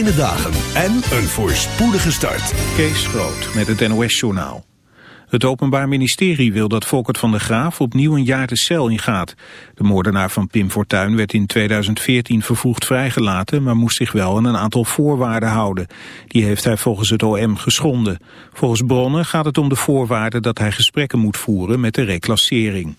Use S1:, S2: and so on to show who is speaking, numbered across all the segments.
S1: fijne dagen en een voorspoedige start.
S2: Kees Groot met het NOS-journaal. Het Openbaar Ministerie wil dat Volkert van der Graaf opnieuw een jaar de cel ingaat. De moordenaar van Pim Fortuyn werd in 2014 vervroegd vrijgelaten... maar moest zich wel aan een aantal voorwaarden houden. Die heeft hij volgens het OM geschonden. Volgens bronnen gaat het om de voorwaarden dat hij gesprekken moet voeren met de reclassering.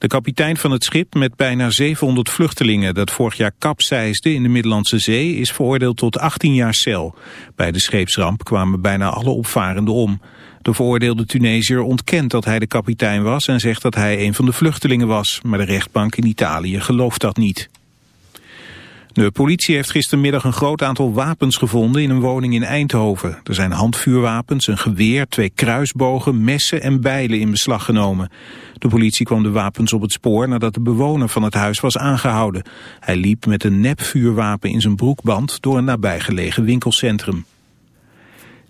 S2: De kapitein van het schip met bijna 700 vluchtelingen dat vorig jaar kapseisde in de Middellandse Zee is veroordeeld tot 18 jaar cel. Bij de scheepsramp kwamen bijna alle opvarenden om. De veroordeelde Tunesiër ontkent dat hij de kapitein was en zegt dat hij een van de vluchtelingen was. Maar de rechtbank in Italië gelooft dat niet. De politie heeft gistermiddag een groot aantal wapens gevonden in een woning in Eindhoven. Er zijn handvuurwapens, een geweer, twee kruisbogen, messen en bijlen in beslag genomen. De politie kwam de wapens op het spoor nadat de bewoner van het huis was aangehouden. Hij liep met een nepvuurwapen in zijn broekband door een nabijgelegen winkelcentrum.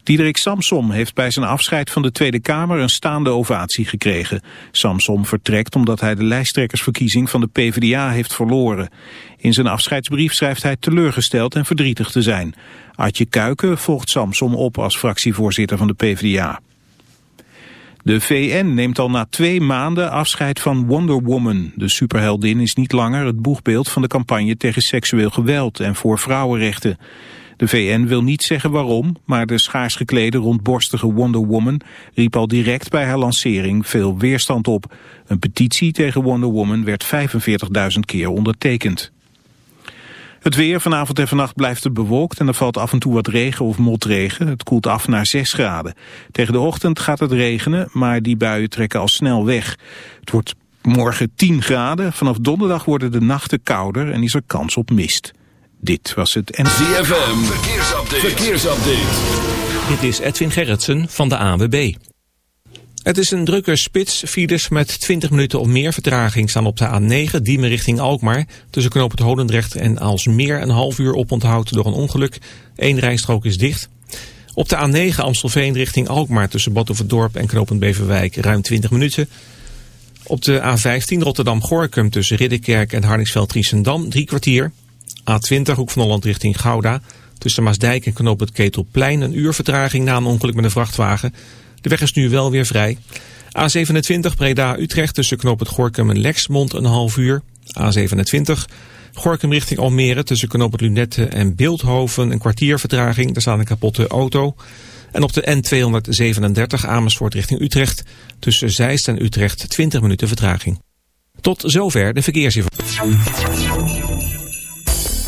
S2: Diederik Samsom heeft bij zijn afscheid van de Tweede Kamer een staande ovatie gekregen. Samsom vertrekt omdat hij de lijsttrekkersverkiezing van de PvdA heeft verloren. In zijn afscheidsbrief schrijft hij teleurgesteld en verdrietig te zijn. Adje Kuiken volgt Samsom op als fractievoorzitter van de PvdA. De VN neemt al na twee maanden afscheid van Wonder Woman. De superheldin is niet langer het boegbeeld van de campagne tegen seksueel geweld en voor vrouwenrechten. De VN wil niet zeggen waarom, maar de schaars geklede rondborstige Wonder Woman riep al direct bij haar lancering veel weerstand op. Een petitie tegen Wonder Woman werd 45.000 keer ondertekend. Het weer vanavond en vannacht blijft het bewolkt en er valt af en toe wat regen of motregen. Het koelt af naar 6 graden. Tegen de ochtend gaat het regenen, maar die buien trekken al snel weg. Het wordt morgen 10 graden. Vanaf donderdag worden de nachten kouder en is er kans op mist. Dit was het en...
S1: ZFM, verkeersupdate. verkeersupdate.
S3: Dit is Edwin Gerritsen van de AWB. Het is een drukke spits. Files met 20 minuten of meer vertraging staan op de A9, Diemen richting Alkmaar. Tussen knoop het Holendrecht en Alsmeer een half uur oponthoud door een ongeluk. Eén rijstrook is dicht. Op de A9 Amstelveen richting Alkmaar tussen Dorp en knooppunt Beverwijk ruim 20 minuten. Op de A15 Rotterdam-Gorkum tussen Ridderkerk en Harningsveld-Triesendam drie kwartier. A20 Hoek van Holland richting Gouda. Tussen Maasdijk en Knoop het Ketelplein een uur vertraging na een ongeluk met een vrachtwagen. De weg is nu wel weer vrij. A27 Breda-Utrecht tussen Knoop het Gorkum en Lexmond een half uur. A27 Gorkum richting Almere tussen Knoop het Lunette en Beeldhoven een kwartier vertraging. Daar staat een kapotte auto. En op de N237 Amersfoort richting Utrecht tussen Zeist en Utrecht 20 minuten vertraging. Tot zover de verkeersinformatie.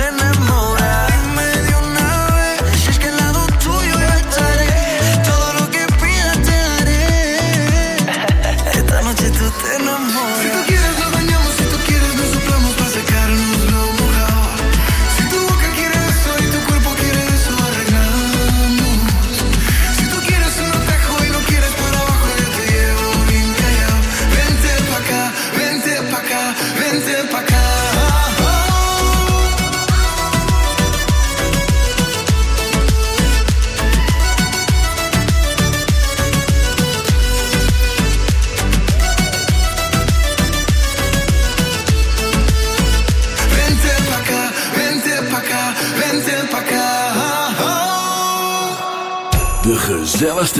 S4: llena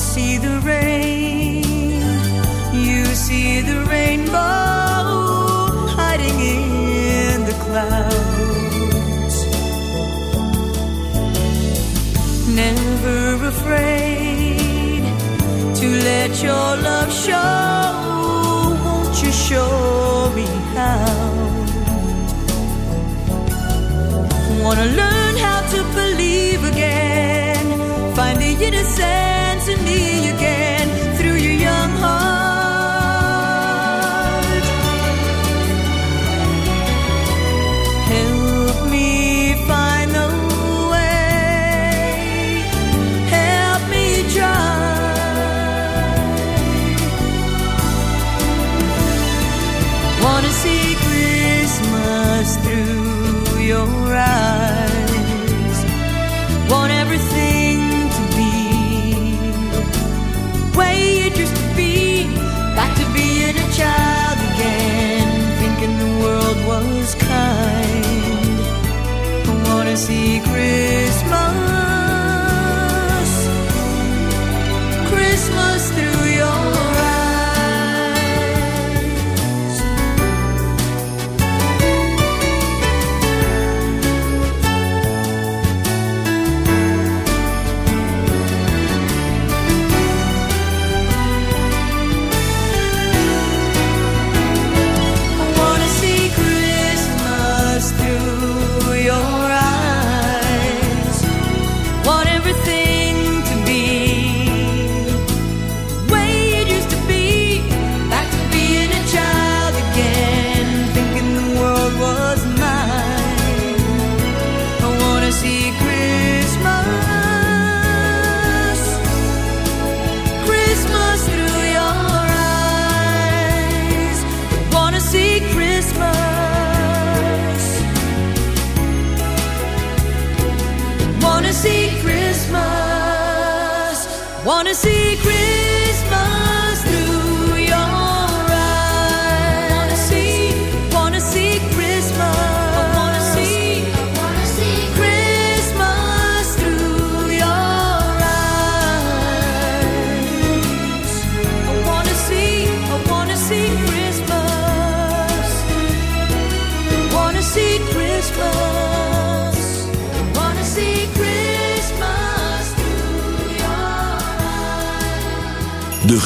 S5: see the rain. You see the rainbow hiding in the clouds. Never afraid to let your love show. Won't you show me how? Wanna learn how to believe again. Find the innocence to me again. Want a
S6: secret?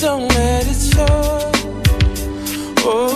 S7: don't let it show. Oh.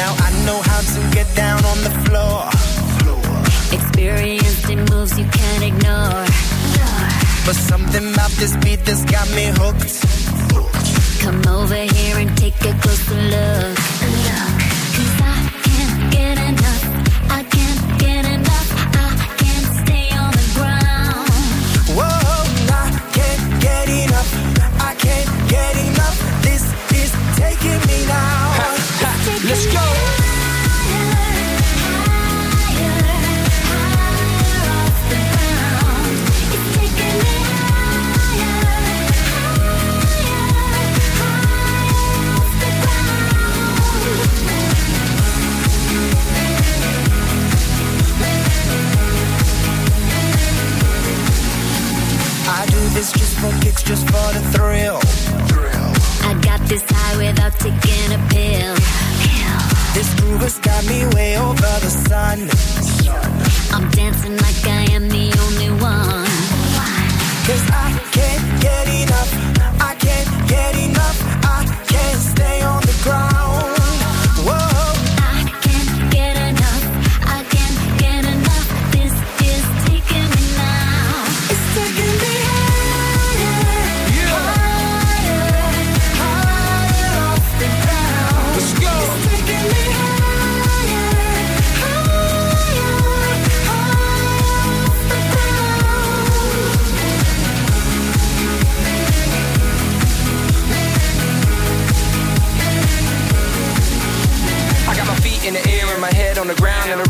S8: Now I know how to get down on the floor.
S9: Experience the moves you can't ignore.
S8: But something about this beat that's got me hooked.
S9: Come over here and take a closer look
S8: just for the thrill.
S9: I got this high without taking a pill. pill.
S8: This groove has got me way over the sun.
S9: I'm dancing like I am the only one.
S8: Cause I can't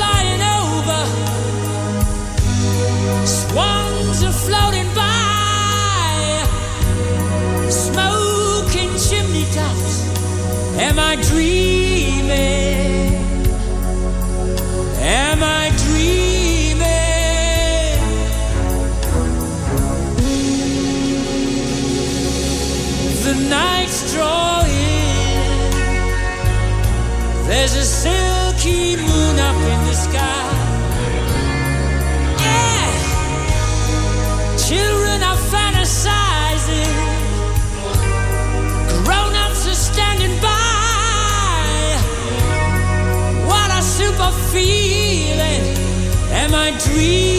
S10: Flying over. Swans are floating by. Smoking chimney tops. Am I dreaming? dream.